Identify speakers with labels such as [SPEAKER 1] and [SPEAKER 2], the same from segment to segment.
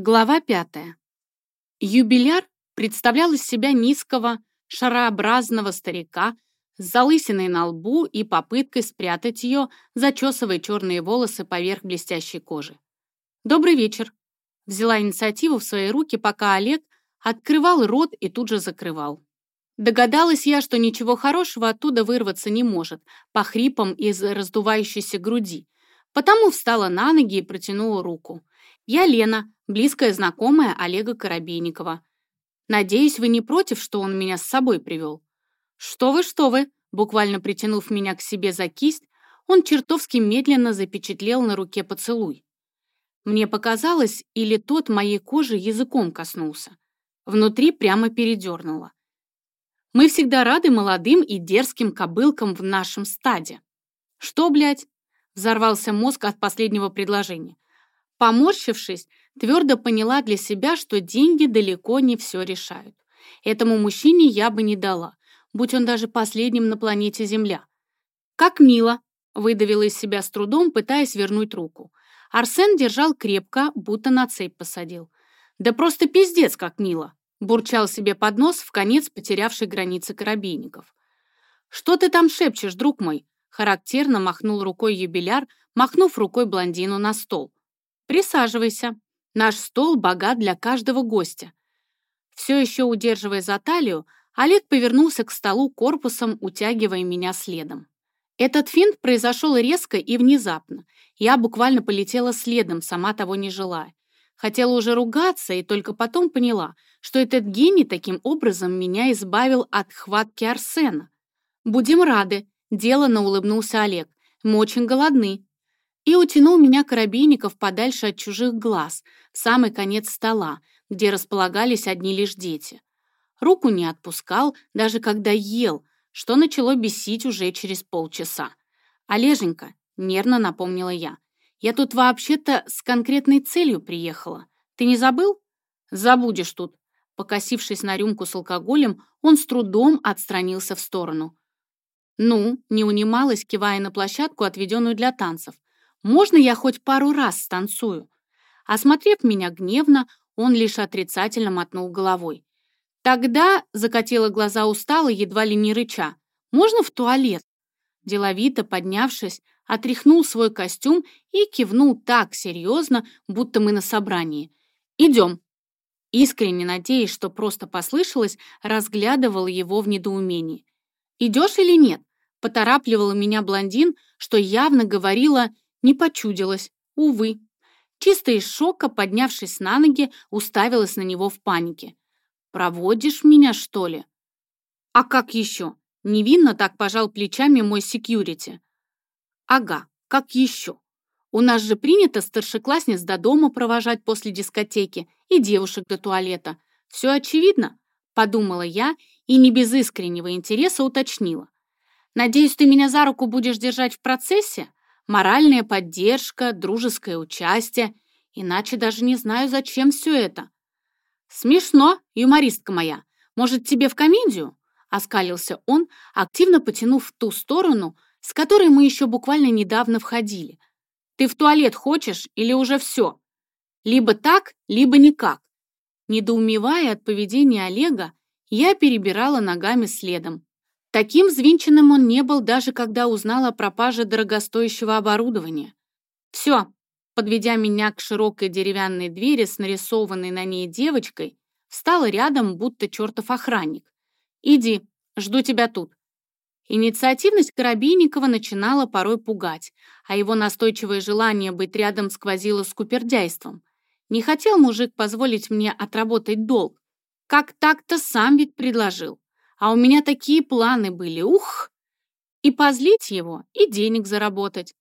[SPEAKER 1] Глава пятая. Юбиляр представлял из себя низкого, шарообразного старика с залысиной на лбу и попыткой спрятать ее, зачесывая черные волосы поверх блестящей кожи. «Добрый вечер!» Взяла инициативу в свои руки, пока Олег открывал рот и тут же закрывал. Догадалась я, что ничего хорошего оттуда вырваться не может, по хрипам из раздувающейся груди, потому встала на ноги и протянула руку. «Я Лена, близкая знакомая Олега Коробейникова. Надеюсь, вы не против, что он меня с собой привел?» «Что вы, что вы!» Буквально притянув меня к себе за кисть, он чертовски медленно запечатлел на руке поцелуй. Мне показалось, или тот моей кожи языком коснулся. Внутри прямо передернуло. Мы всегда рады молодым и дерзким кобылкам в нашем стаде. Что, блядь? Взорвался мозг от последнего предложения. Поморщившись, твердо поняла для себя, что деньги далеко не все решают. Этому мужчине я бы не дала, будь он даже последним на планете Земля. «Как мило!» — выдавила из себя с трудом, пытаясь вернуть руку. Арсен держал крепко, будто на цепь посадил. «Да просто пиздец, как мило!» — бурчал себе под нос, в конец потерявший границы коробейников. «Что ты там шепчешь, друг мой?» Характерно махнул рукой юбиляр, махнув рукой блондину на стол. Присаживайся. Наш стол богат для каждого гостя. Все еще удерживая за талию, Олег повернулся к столу корпусом, утягивая меня следом. Этот финт произошел резко и внезапно. Я буквально полетела следом, сама того не желая. Хотела уже ругаться и только потом поняла, что этот гений таким образом меня избавил от хватки Арсена. «Будем рады», — делано улыбнулся Олег. «Мы очень голодны и утянул меня Коробейников подальше от чужих глаз, в самый конец стола, где располагались одни лишь дети. Руку не отпускал, даже когда ел, что начало бесить уже через полчаса. «Олеженька», — нервно напомнила я, — «я тут вообще-то с конкретной целью приехала. Ты не забыл?» «Забудешь тут». Покосившись на рюмку с алкоголем, он с трудом отстранился в сторону. «Ну», — не унималась, кивая на площадку, отведенную для танцев. Можно я хоть пару раз станцую?» Осмотрев меня гневно, он лишь отрицательно мотнул головой. Тогда закатила глаза устало, едва ли не рыча. «Можно в туалет?» Деловито поднявшись, отряхнул свой костюм и кивнул так серьезно, будто мы на собрании. «Идем». Искренне надеясь, что просто послышалось, разглядывал его в недоумении. «Идешь или нет?» Поторапливала меня блондин, что явно говорила не почудилось, увы. Чисто из шока, поднявшись на ноги, уставилась на него в панике. «Проводишь меня, что ли?» «А как еще?» Невинно так пожал плечами мой секьюрити. «Ага, как еще? У нас же принято старшеклассниц до дома провожать после дискотеки и девушек до туалета. Все очевидно?» Подумала я и не без искреннего интереса уточнила. «Надеюсь, ты меня за руку будешь держать в процессе?» Моральная поддержка, дружеское участие. Иначе даже не знаю, зачем все это. Смешно, юмористка моя. Может, тебе в комедию? Оскалился он, активно потянув в ту сторону, с которой мы еще буквально недавно входили. Ты в туалет хочешь или уже все? Либо так, либо никак. Недоумевая от поведения Олега, я перебирала ногами следом, Таким взвинченным он не был, даже когда узнал о пропаже дорогостоящего оборудования. «Все», подведя меня к широкой деревянной двери с нарисованной на ней девочкой, встала рядом, будто чертов охранник. «Иди, жду тебя тут». Инициативность Коробейникова начинала порой пугать, а его настойчивое желание быть рядом сквозило скупердяйством. Не хотел мужик позволить мне отработать долг. Как так-то сам ведь предложил. А у меня такие планы были, ух! И позлить его, и денег заработать.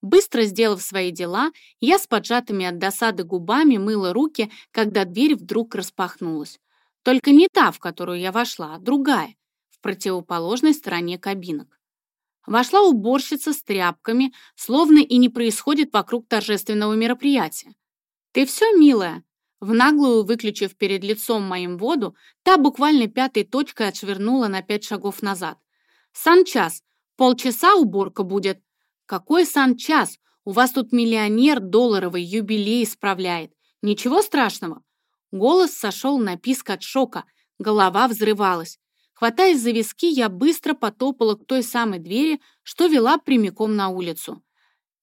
[SPEAKER 1] Быстро сделав свои дела, я с поджатыми от досады губами мыла руки, когда дверь вдруг распахнулась. Только не та, в которую я вошла, а другая, в противоположной стороне кабинок. Вошла уборщица с тряпками, словно и не происходит вокруг торжественного мероприятия. «Ты все, милая?» В наглую, выключив перед лицом моим воду, та буквально пятой точкой отшвырнула на пять шагов назад. «Санчас! Полчаса уборка будет!» «Какой санчас? У вас тут миллионер долларовый юбилей справляет. Ничего страшного. Голос сошел на писк от шока, голова взрывалась. Хватаясь за виски, я быстро потопала к той самой двери, что вела прямиком на улицу.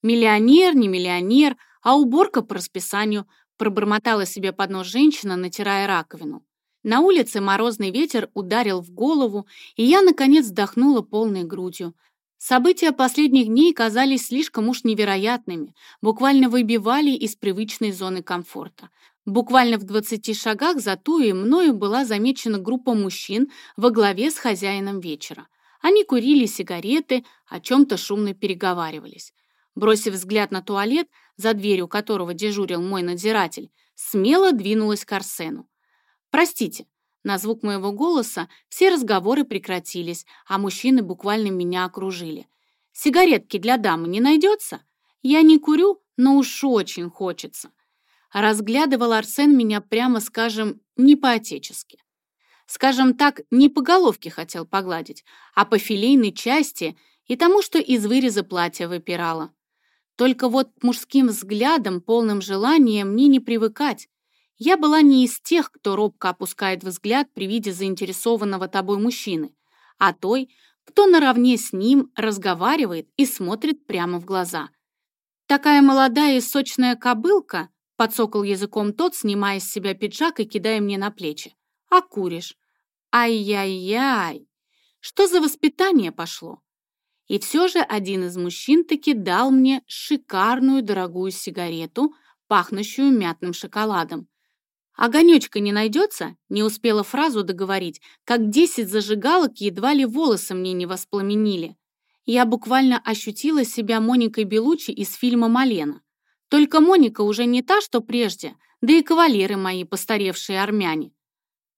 [SPEAKER 1] Миллионер, не миллионер, а уборка по расписанию, пробормотала себе под нос женщина, натирая раковину. На улице морозный ветер ударил в голову, и я, наконец, вдохнула полной грудью. События последних дней казались слишком уж невероятными, буквально выбивали из привычной зоны комфорта. Буквально в 20 шагах за Туей мною была замечена группа мужчин во главе с хозяином вечера. Они курили сигареты, о чем-то шумно переговаривались. Бросив взгляд на туалет, за дверью которого дежурил мой надзиратель, смело двинулась к Арсену. «Простите». На звук моего голоса все разговоры прекратились, а мужчины буквально меня окружили. «Сигаретки для дамы не найдется? Я не курю, но уж очень хочется». Разглядывал Арсен меня, прямо скажем, не по-отечески. Скажем так, не по головке хотел погладить, а по филейной части и тому, что из выреза платья выпирало. Только вот мужским взглядом, полным желания, мне не привыкать. Я была не из тех, кто робко опускает взгляд при виде заинтересованного тобой мужчины, а той, кто наравне с ним разговаривает и смотрит прямо в глаза. Такая молодая и сочная кобылка, подсокал языком тот, снимая с себя пиджак и кидая мне на плечи. А куришь? Ай-яй-яй! Что за воспитание пошло? И все же один из мужчин таки дал мне шикарную дорогую сигарету, пахнущую мятным шоколадом, «Огонечка не найдется?» Не успела фразу договорить, как десять зажигалок едва ли волосы мне не воспламенили. Я буквально ощутила себя Моникой Белучи из фильма «Малена». Только Моника уже не та, что прежде, да и кавалеры мои, постаревшие армяне.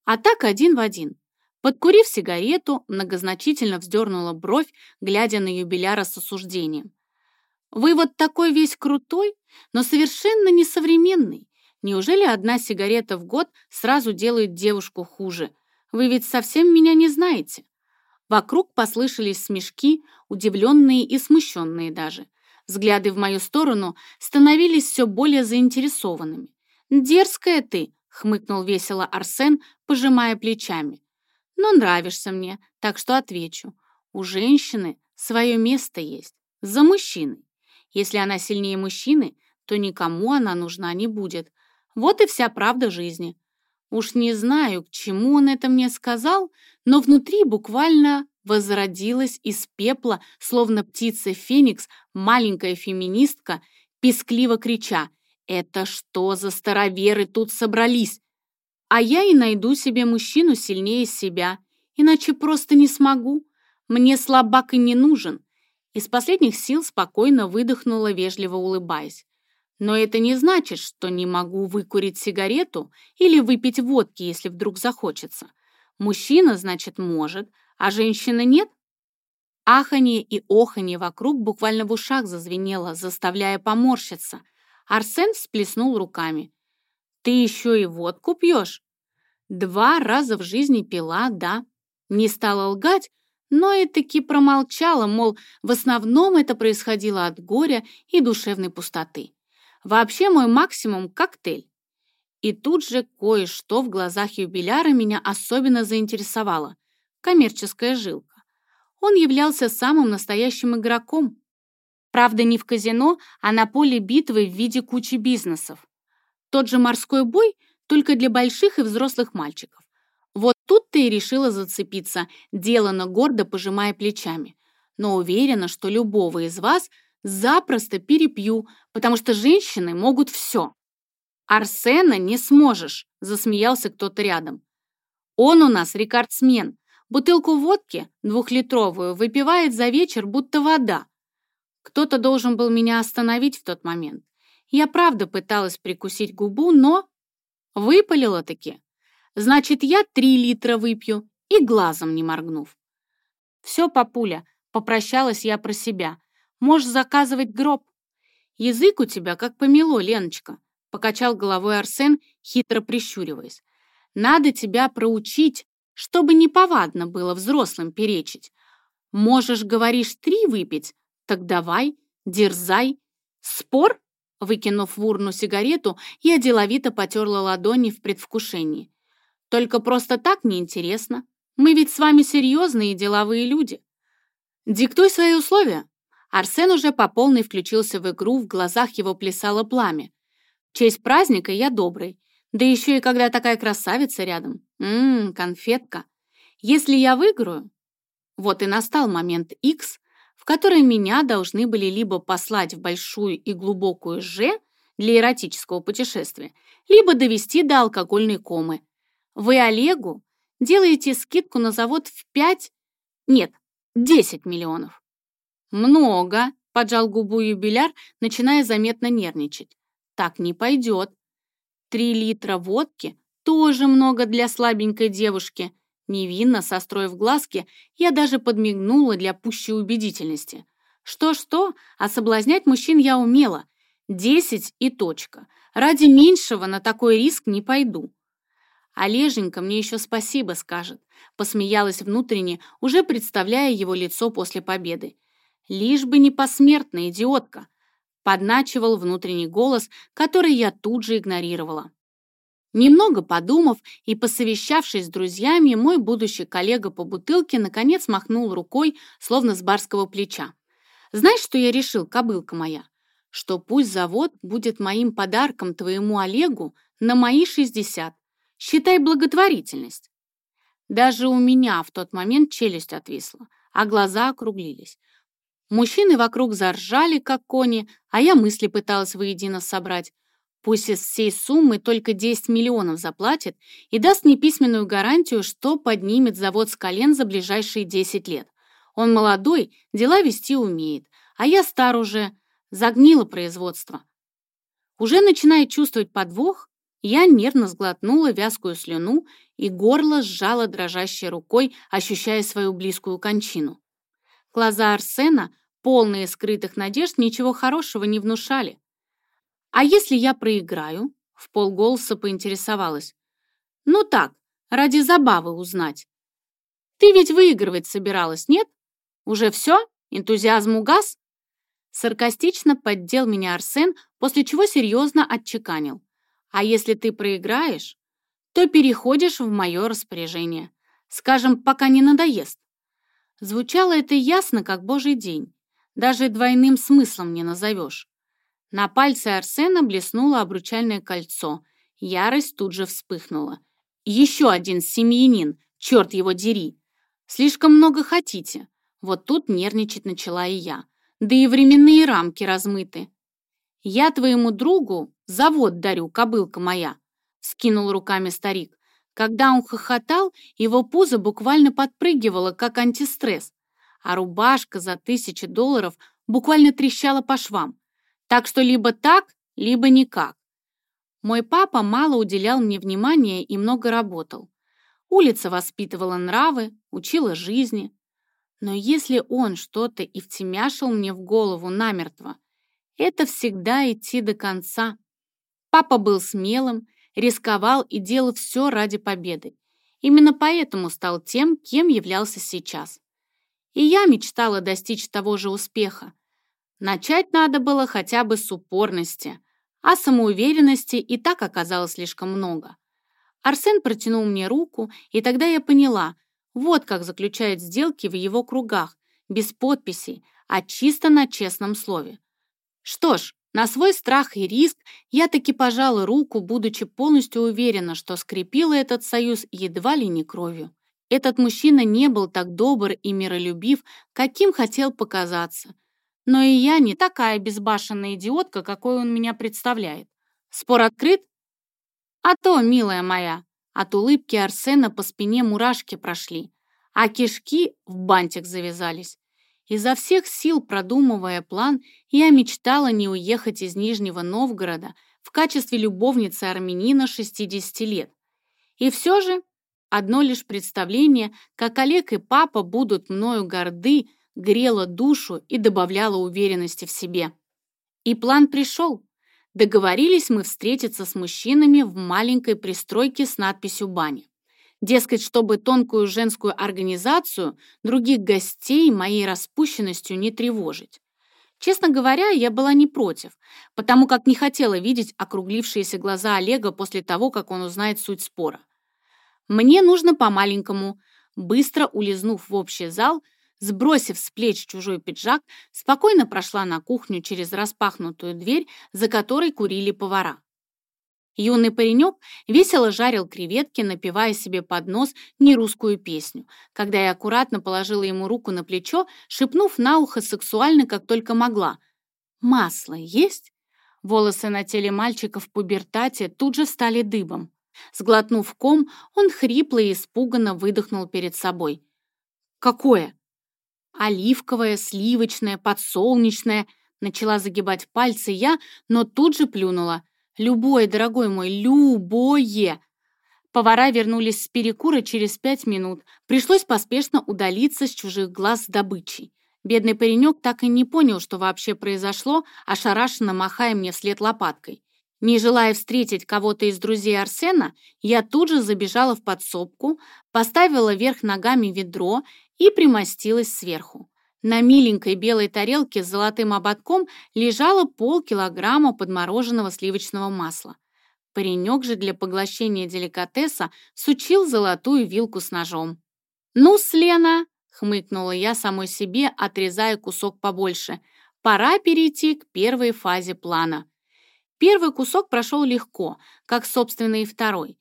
[SPEAKER 1] А так один в один. Подкурив сигарету, многозначительно вздернула бровь, глядя на юбиляра с осуждением. «Вы вот такой весь крутой, но совершенно несовременный. Неужели одна сигарета в год сразу делает девушку хуже? Вы ведь совсем меня не знаете. Вокруг послышались смешки, удивленные и смущенные даже. Взгляды в мою сторону становились все более заинтересованными. «Дерзкая ты!» — хмыкнул весело Арсен, пожимая плечами. «Но нравишься мне, так что отвечу. У женщины свое место есть. За мужчиной. Если она сильнее мужчины, то никому она нужна не будет, вот и вся правда жизни. Уж не знаю, к чему он это мне сказал, но внутри буквально возродилась из пепла, словно птица Феникс, маленькая феминистка, пескливо крича «Это что за староверы тут собрались?» А я и найду себе мужчину сильнее себя, иначе просто не смогу. Мне слабак и не нужен. Из последних сил спокойно выдохнула, вежливо улыбаясь. Но это не значит, что не могу выкурить сигарету или выпить водки, если вдруг захочется. Мужчина, значит, может, а женщина нет? Аханье и оханье вокруг буквально в ушах зазвенело, заставляя поморщиться. Арсен всплеснул руками. «Ты еще и водку пьешь?» «Два раза в жизни пила, да». Не стала лгать, но и таки промолчала, мол, в основном это происходило от горя и душевной пустоты. Вообще мой максимум — коктейль. И тут же кое-что в глазах юбиляра меня особенно заинтересовало. Коммерческая жилка. Он являлся самым настоящим игроком. Правда, не в казино, а на поле битвы в виде кучи бизнесов. Тот же морской бой, только для больших и взрослых мальчиков. Вот тут ты и решила зацепиться, делано гордо пожимая плечами. Но уверена, что любого из вас – запросто перепью, потому что женщины могут все. Арсена не сможешь, засмеялся кто-то рядом. Он у нас рекордсмен. Бутылку водки, двухлитровую, выпивает за вечер, будто вода. Кто-то должен был меня остановить в тот момент. Я правда пыталась прикусить губу, но... Выпалила-таки. Значит, я три литра выпью и глазом не моргнув. Все, папуля, попрощалась я про себя. Можешь заказывать гроб. Язык у тебя как помело, Леночка, покачал головой Арсен, хитро прищуриваясь. Надо тебя проучить, чтобы неповадно было взрослым перечить. Можешь, говоришь, три выпить? Так давай, дерзай. Спор? Выкинув в урну сигарету, я деловито потерла ладони в предвкушении. Только просто так неинтересно. Мы ведь с вами серьезные деловые люди. Диктуй свои условия. Арсен уже по полной включился в игру, в глазах его плясало пламя. В честь праздника я добрый. Да еще и когда такая красавица рядом. Ммм, конфетка. Если я выиграю... Вот и настал момент X, в который меня должны были либо послать в большую и глубокую «Ж» для эротического путешествия, либо довести до алкогольной комы. Вы Олегу делаете скидку на завод в 5... Нет, 10 миллионов. Много, поджал губу юбиляр, начиная заметно нервничать. Так не пойдет. Три литра водки тоже много для слабенькой девушки. Невинно состроив глазки, я даже подмигнула для пущей убедительности. Что-что, а соблазнять мужчин я умела. Десять и точка. Ради меньшего на такой риск не пойду. Олеженька мне еще спасибо скажет. Посмеялась внутренне, уже представляя его лицо после победы. Лишь бы не посмертная идиотка. Подначивал внутренний голос, который я тут же игнорировала. Немного подумав и посовещавшись с друзьями, мой будущий коллега по бутылке наконец махнул рукой, словно с барского плеча. «Знаешь, что я решил, кобылка моя? Что пусть завод будет моим подарком твоему Олегу на мои 60. Считай благотворительность». Даже у меня в тот момент челюсть отвисла, а глаза округлились. Мужчины вокруг заржали, как кони, а я мысли пыталась воедино собрать. Пусть из всей суммы только 10 миллионов заплатит и даст мне письменную гарантию, что поднимет завод с колен за ближайшие 10 лет. Он молодой, дела вести умеет, а я стар уже, загнило производство. Уже начиная чувствовать подвох, я нервно сглотнула вязкую слюну и горло сжала дрожащей рукой, ощущая свою близкую кончину. Глаза Арсена, полные скрытых надежд, ничего хорошего не внушали. «А если я проиграю?» — в полголоса поинтересовалась. «Ну так, ради забавы узнать. Ты ведь выигрывать собиралась, нет? Уже все? Энтузиазм угас?» Саркастично поддел меня Арсен, после чего серьезно отчеканил. «А если ты проиграешь, то переходишь в мое распоряжение. Скажем, пока не надоест». Звучало это ясно, как божий день. Даже двойным смыслом не назовешь. На пальце Арсена блеснуло обручальное кольцо. Ярость тут же вспыхнула. «Еще один семьянин, черт его дери! Слишком много хотите!» Вот тут нервничать начала и я. Да и временные рамки размыты. «Я твоему другу завод дарю, кобылка моя!» Скинул руками старик. Когда он хохотал, его пузо буквально подпрыгивало, как антистресс, а рубашка за тысячи долларов буквально трещала по швам. Так что либо так, либо никак. Мой папа мало уделял мне внимания и много работал. Улица воспитывала нравы, учила жизни. Но если он что-то и втемяшил мне в голову намертво, это всегда идти до конца. Папа был смелым, рисковал и делал все ради победы. Именно поэтому стал тем, кем являлся сейчас. И я мечтала достичь того же успеха, Начать надо было хотя бы с упорности, а самоуверенности и так оказалось слишком много. Арсен протянул мне руку, и тогда я поняла, вот как заключают сделки в его кругах, без подписей, а чисто на честном слове. Что ж, на свой страх и риск я таки пожала руку, будучи полностью уверена, что скрепила этот союз едва ли не кровью. Этот мужчина не был так добр и миролюбив, каким хотел показаться, но и я не такая безбашенная идиотка, какой он меня представляет. Спор открыт? А то, милая моя, от улыбки Арсена по спине мурашки прошли, а кишки в бантик завязались. Изо всех сил продумывая план, я мечтала не уехать из Нижнего Новгорода в качестве любовницы армянина 60 лет. И все же одно лишь представление, как Олег и папа будут мною горды, грела душу и добавляла уверенности в себе. И план пришел. Договорились мы встретиться с мужчинами в маленькой пристройке с надписью «Баня». Дескать, чтобы тонкую женскую организацию других гостей моей распущенностью не тревожить. Честно говоря, я была не против, потому как не хотела видеть округлившиеся глаза Олега после того, как он узнает суть спора. Мне нужно по-маленькому, быстро улизнув в общий зал, сбросив с плеч чужой пиджак, спокойно прошла на кухню через распахнутую дверь, за которой курили повара. Юный паренек весело жарил креветки, напевая себе под нос нерусскую песню, когда я аккуратно положила ему руку на плечо, шепнув на ухо сексуально, как только могла. «Масло есть?» Волосы на теле мальчика в пубертате тут же стали дыбом. Сглотнув ком, он хрипло и испуганно выдохнул перед собой. «Какое?» «Оливковое, сливочное, подсолнечное», начала загибать пальцы я, но тут же плюнула – Любое, дорогой мой, любое!» Повара вернулись с перекура через пять минут. Пришлось поспешно удалиться с чужих глаз добычей. Бедный паренек так и не понял, что вообще произошло, ошарашенно махая мне вслед лопаткой. Не желая встретить кого-то из друзей Арсена, я тут же забежала в подсобку, поставила вверх ногами ведро и примостилась сверху. На миленькой белой тарелке с золотым ободком лежало полкилограмма подмороженного сливочного масла. Паренек же для поглощения деликатеса сучил золотую вилку с ножом. «Ну, Слена!» — хмыкнула я самой себе, отрезая кусок побольше. «Пора перейти к первой фазе плана». Первый кусок прошел легко, как, собственно, и второй.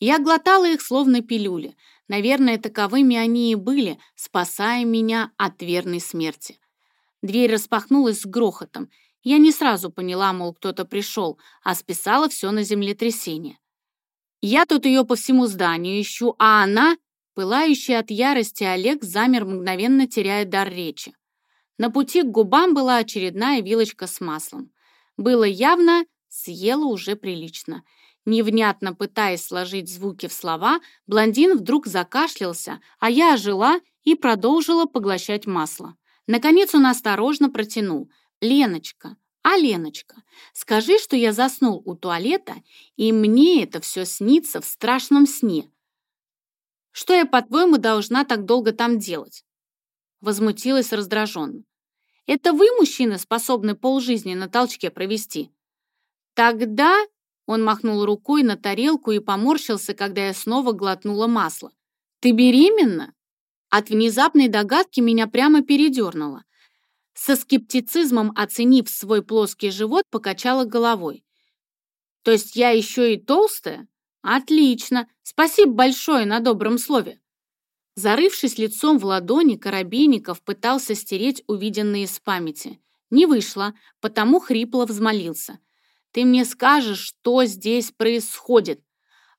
[SPEAKER 1] Я глотала их словно пилюли, Наверное, таковыми они и были, спасая меня от верной смерти. Дверь распахнулась с грохотом. Я не сразу поняла, мол, кто-то пришел, а списала все на землетрясение. Я тут ее по всему зданию ищу, а она, пылающий от ярости Олег, замер, мгновенно теряя дар речи. На пути к губам была очередная вилочка с маслом. Было явно, съела уже прилично — Невнятно пытаясь сложить звуки в слова, блондин вдруг закашлялся, а я ожила и продолжила поглощать масло. Наконец он осторожно протянул. «Леночка, а, Леночка, скажи, что я заснул у туалета, и мне это все снится в страшном сне. Что я, по-твоему, должна так долго там делать?» Возмутилась раздраженно. «Это вы, мужчины, способны полжизни на толчке провести?» «Тогда он махнул рукой на тарелку и поморщился, когда я снова глотнула масло. «Ты беременна?» От внезапной догадки меня прямо передернуло. Со скептицизмом оценив свой плоский живот, покачала головой. «То есть я еще и толстая? Отлично! Спасибо большое на добром слове!» Зарывшись лицом в ладони, Коробейников пытался стереть увиденные из памяти. Не вышло, потому хрипло взмолился – ты мне скажешь, что здесь происходит.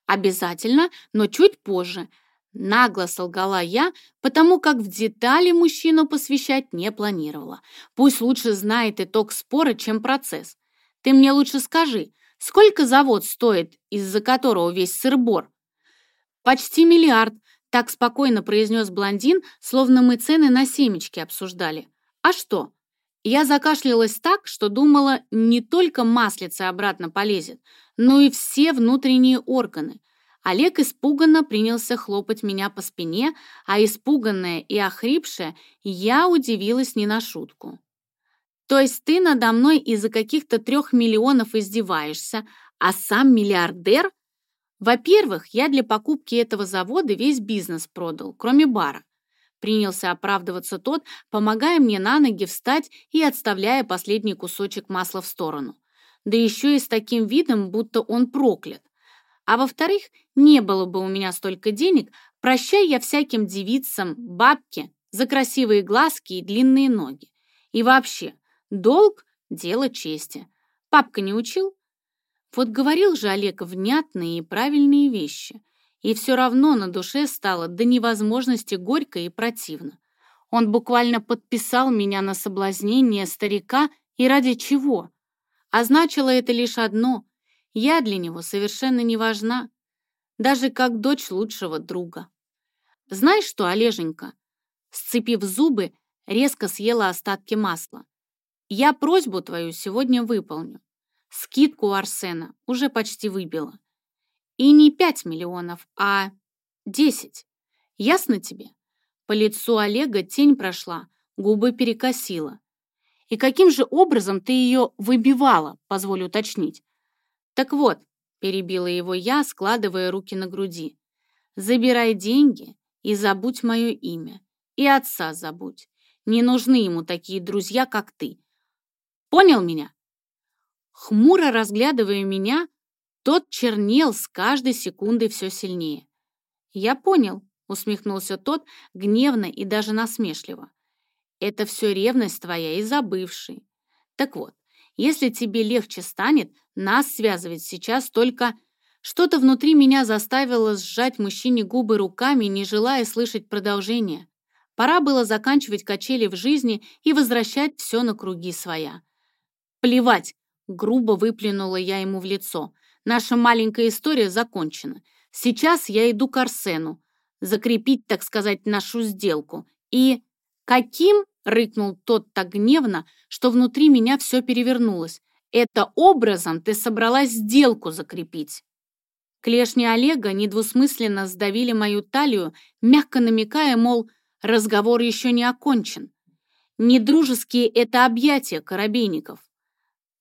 [SPEAKER 1] Обязательно, но чуть позже. Нагло солгала я, потому как в детали мужчину посвящать не планировала. Пусть лучше знает итог спора, чем процесс. Ты мне лучше скажи, сколько завод стоит, из-за которого весь сырбор? Почти миллиард, так спокойно произнес блондин, словно мы цены на семечки обсуждали. А что? Я закашлялась так, что думала, не только маслица обратно полезет, но и все внутренние органы. Олег испуганно принялся хлопать меня по спине, а испуганная и охрипшая я удивилась не на шутку. «То есть ты надо мной из-за каких-то трех миллионов издеваешься, а сам миллиардер?» Во-первых, я для покупки этого завода весь бизнес продал, кроме бара. Принялся оправдываться тот, помогая мне на ноги встать и отставляя последний кусочек масла в сторону. Да еще и с таким видом, будто он проклят. А во-вторых, не было бы у меня столько денег, прощай я всяким девицам, бабке за красивые глазки и длинные ноги. И вообще, долг — дело чести. Папка не учил? Вот говорил же Олег внятные и правильные вещи — и все равно на душе стало до невозможности горько и противно. Он буквально подписал меня на соблазнение старика и ради чего? А значило это лишь одно — я для него совершенно не важна, даже как дочь лучшего друга. Знаешь что, Олеженька? Сцепив зубы, резко съела остатки масла. Я просьбу твою сегодня выполню. Скидку у Арсена уже почти выбила. И не пять миллионов, а десять. Ясно тебе? По лицу Олега тень прошла, губы перекосила. И каким же образом ты ее выбивала, позволю уточнить? Так вот, перебила его я, складывая руки на груди. Забирай деньги и забудь мое имя. И отца забудь. Не нужны ему такие друзья, как ты. Понял меня? Хмуро разглядывая меня, тот чернел с каждой секундой все сильнее. «Я понял», — усмехнулся тот гневно и даже насмешливо. «Это все ревность твоя и забывший. Так вот, если тебе легче станет, нас связывать сейчас только...» Что-то внутри меня заставило сжать мужчине губы руками, не желая слышать продолжения. Пора было заканчивать качели в жизни и возвращать все на круги своя. «Плевать!» — грубо выплюнула я ему в лицо. «Наша маленькая история закончена. Сейчас я иду к Арсену, закрепить, так сказать, нашу сделку. И каким?» — рыкнул тот так гневно, что внутри меня все перевернулось. «Это образом ты собралась сделку закрепить». Клешни Олега недвусмысленно сдавили мою талию, мягко намекая, мол, разговор еще не окончен. Недружеские это объятия, Коробейников.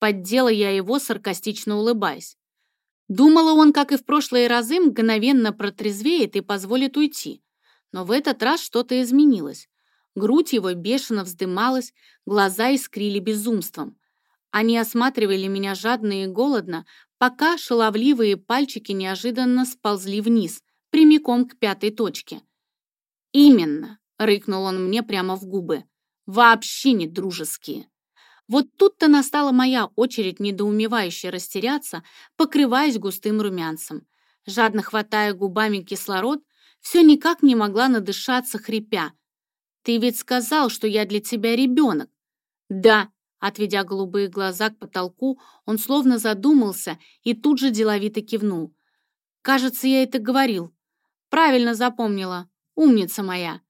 [SPEAKER 1] Поддела я его, саркастично улыбаясь. Думала, он, как и в прошлые разы, мгновенно протрезвеет и позволит уйти. Но в этот раз что-то изменилось. Грудь его бешено вздымалась, глаза искрили безумством. Они осматривали меня жадно и голодно, пока шаловливые пальчики неожиданно сползли вниз, прямиком к пятой точке. «Именно!» — рыкнул он мне прямо в губы. «Вообще не дружеские!» Вот тут-то настала моя очередь недоумевающе растеряться, покрываясь густым румянцем. Жадно хватая губами кислород, все никак не могла надышаться, хрипя. «Ты ведь сказал, что я для тебя ребенок». «Да», отведя голубые глаза к потолку, он словно задумался и тут же деловито кивнул. «Кажется, я это говорил. Правильно запомнила. Умница моя.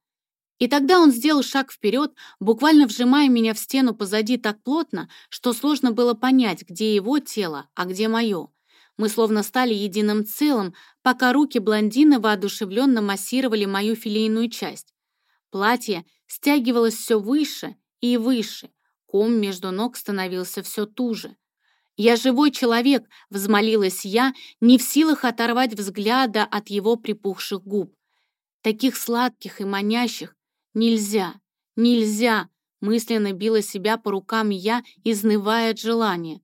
[SPEAKER 1] И тогда он сделал шаг вперед, буквально вжимая меня в стену позади так плотно, что сложно было понять, где его тело, а где мое. Мы словно стали единым целым, пока руки блондина воодушевленно массировали мою филейную часть. Платье стягивалось все выше и выше, ком между ног становился все туже. «Я живой человек», — взмолилась я, не в силах оторвать взгляда от его припухших губ. Таких сладких и манящих, Нельзя, нельзя, мысленно била себя по рукам я, изнывая от желания.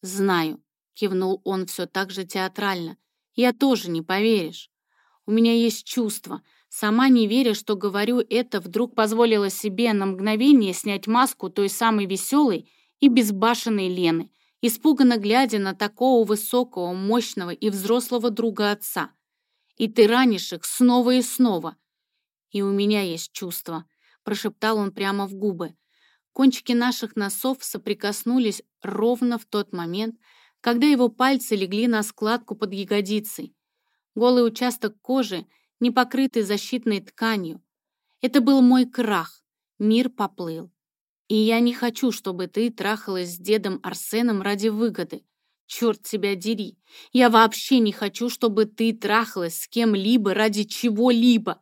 [SPEAKER 1] Знаю, кивнул он все так же театрально. Я тоже не поверишь. У меня есть чувство. Сама не веря, что говорю это, вдруг позволила себе на мгновение снять маску той самой веселой и безбашенной Лены, испуганно глядя на такого высокого, мощного и взрослого друга отца. И ты ранишь их снова и снова. «И у меня есть чувства», — прошептал он прямо в губы. Кончики наших носов соприкоснулись ровно в тот момент, когда его пальцы легли на складку под ягодицей. Голый участок кожи, не покрытый защитной тканью. Это был мой крах. Мир поплыл. И я не хочу, чтобы ты трахалась с дедом Арсеном ради выгоды. Черт тебя дери. Я вообще не хочу, чтобы ты трахалась с кем-либо ради чего-либо.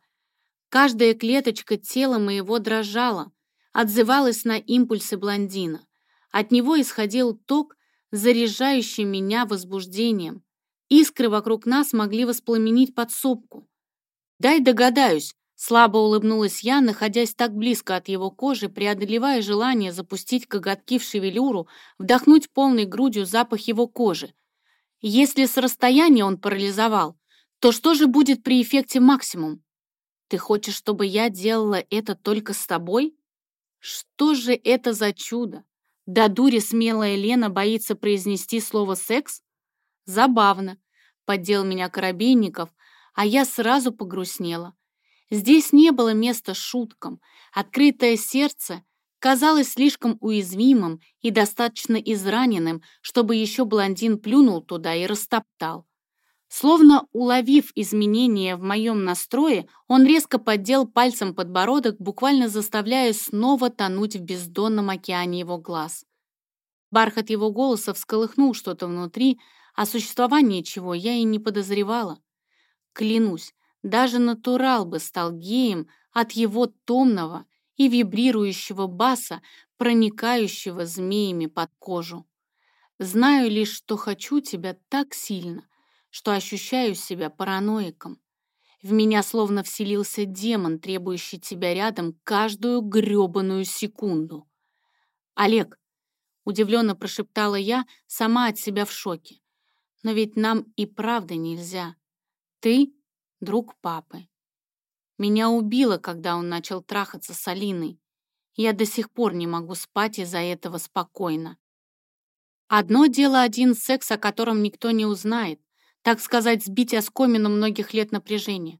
[SPEAKER 1] Каждая клеточка тела моего дрожала, отзывалась на импульсы блондина. От него исходил ток, заряжающий меня возбуждением. Искры вокруг нас могли воспламенить подсобку. «Дай догадаюсь», — слабо улыбнулась я, находясь так близко от его кожи, преодолевая желание запустить коготки в шевелюру, вдохнуть полной грудью запах его кожи. Если с расстояния он парализовал, то что же будет при эффекте максимум? Ты хочешь, чтобы я делала это только с тобой? Что же это за чудо? Да дури смелая Лена боится произнести слово «секс»? Забавно. Поддел меня Коробейников, а я сразу погрустнела. Здесь не было места шуткам. Открытое сердце казалось слишком уязвимым и достаточно израненным, чтобы еще блондин плюнул туда и растоптал. Словно уловив изменения в моем настрое, он резко поддел пальцем подбородок, буквально заставляя снова тонуть в бездонном океане его глаз. Бархат его голоса всколыхнул что-то внутри, о существовании чего я и не подозревала. Клянусь, даже натурал бы стал геем от его томного и вибрирующего баса, проникающего змеями под кожу. Знаю лишь, что хочу тебя так сильно, что ощущаю себя параноиком. В меня словно вселился демон, требующий тебя рядом каждую грёбаную секунду. «Олег!» — удивленно прошептала я, сама от себя в шоке. «Но ведь нам и правда нельзя. Ты — друг папы. Меня убило, когда он начал трахаться с Алиной. Я до сих пор не могу спать из-за этого спокойно. Одно дело один секс, о котором никто не узнает, так сказать, сбить оскомину многих лет напряжения.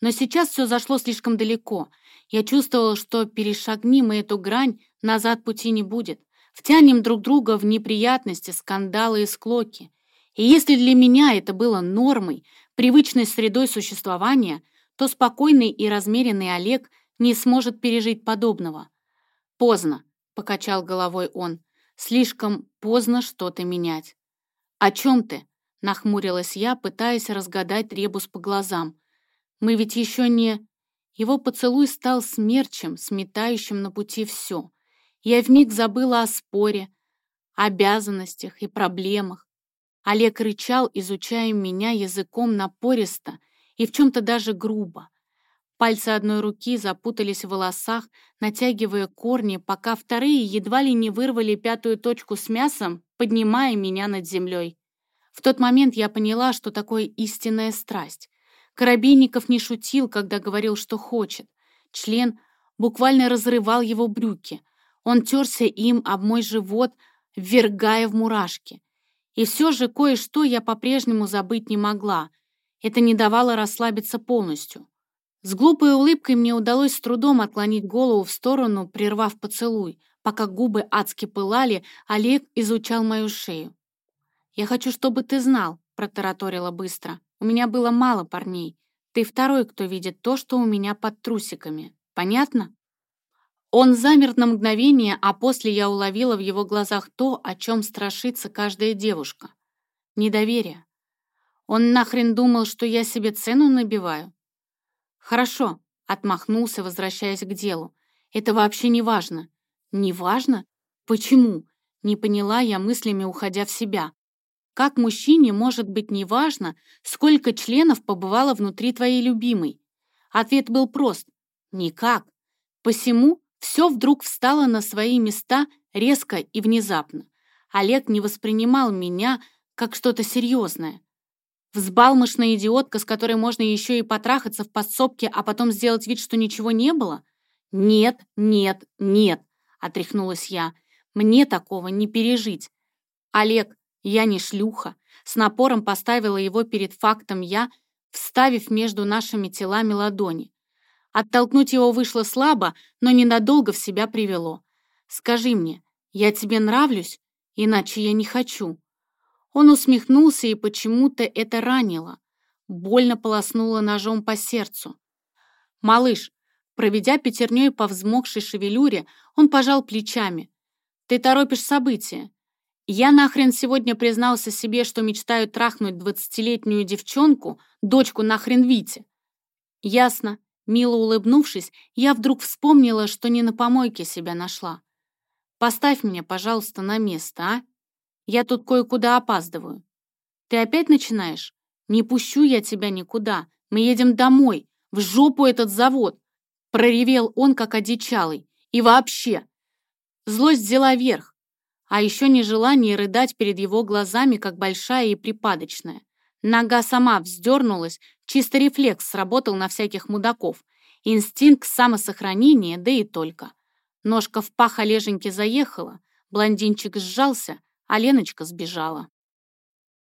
[SPEAKER 1] Но сейчас все зашло слишком далеко. Я чувствовала, что перешагнем мы эту грань, назад пути не будет. Втянем друг друга в неприятности, скандалы и склоки. И если для меня это было нормой, привычной средой существования, то спокойный и размеренный Олег не сможет пережить подобного. «Поздно», — покачал головой он, — «слишком поздно что-то менять». «О чем ты?» — нахмурилась я, пытаясь разгадать ребус по глазам. «Мы ведь еще не...» Его поцелуй стал смерчем, сметающим на пути все. Я вмиг забыла о споре, обязанностях и проблемах. Олег рычал, изучая меня языком напористо и в чем-то даже грубо. Пальцы одной руки запутались в волосах, натягивая корни, пока вторые едва ли не вырвали пятую точку с мясом, поднимая меня над землей. В тот момент я поняла, что такое истинная страсть. Коробейников не шутил, когда говорил, что хочет. Член буквально разрывал его брюки. Он терся им об мой живот, ввергая в мурашки. И все же кое-что я по-прежнему забыть не могла. Это не давало расслабиться полностью. С глупой улыбкой мне удалось с трудом отклонить голову в сторону, прервав поцелуй. Пока губы адски пылали, Олег изучал мою шею. «Я хочу, чтобы ты знал», — протараторила быстро. «У меня было мало парней. Ты второй, кто видит то, что у меня под трусиками. Понятно?» Он замер на мгновение, а после я уловила в его глазах то, о чем страшится каждая девушка. Недоверие. Он нахрен думал, что я себе цену набиваю? «Хорошо», — отмахнулся, возвращаясь к делу. «Это вообще не важно». «Не важно? Почему?» Не поняла я мыслями, уходя в себя. Как мужчине может быть неважно, сколько членов побывало внутри твоей любимой? Ответ был прост. Никак. Посему все вдруг встало на свои места резко и внезапно. Олег не воспринимал меня как что-то серьезное. Взбалмошная идиотка, с которой можно еще и потрахаться в подсобке, а потом сделать вид, что ничего не было? Нет, нет, нет, отряхнулась я. Мне такого не пережить. Олег, я не шлюха. С напором поставила его перед фактом я, вставив между нашими телами ладони. Оттолкнуть его вышло слабо, но ненадолго в себя привело. «Скажи мне, я тебе нравлюсь? Иначе я не хочу». Он усмехнулся, и почему-то это ранило. Больно полоснуло ножом по сердцу. «Малыш», проведя пятерней по взмокшей шевелюре, он пожал плечами. «Ты торопишь события. Я нахрен сегодня признался себе, что мечтаю трахнуть двадцатилетнюю девчонку, дочку нахрен Вити». «Ясно». Мило улыбнувшись, я вдруг вспомнила, что не на помойке себя нашла. «Поставь меня, пожалуйста, на место, а?» Я тут кое-куда опаздываю. Ты опять начинаешь? Не пущу я тебя никуда. Мы едем домой. В жопу этот завод. Проревел он, как одичалый. И вообще. Злость взяла верх. А еще нежелание рыдать перед его глазами, как большая и припадочная. Нога сама вздернулась, чисто рефлекс сработал на всяких мудаков. Инстинкт самосохранения, да и только. Ножка в пах Олеженьки заехала, блондинчик сжался, а Леночка сбежала.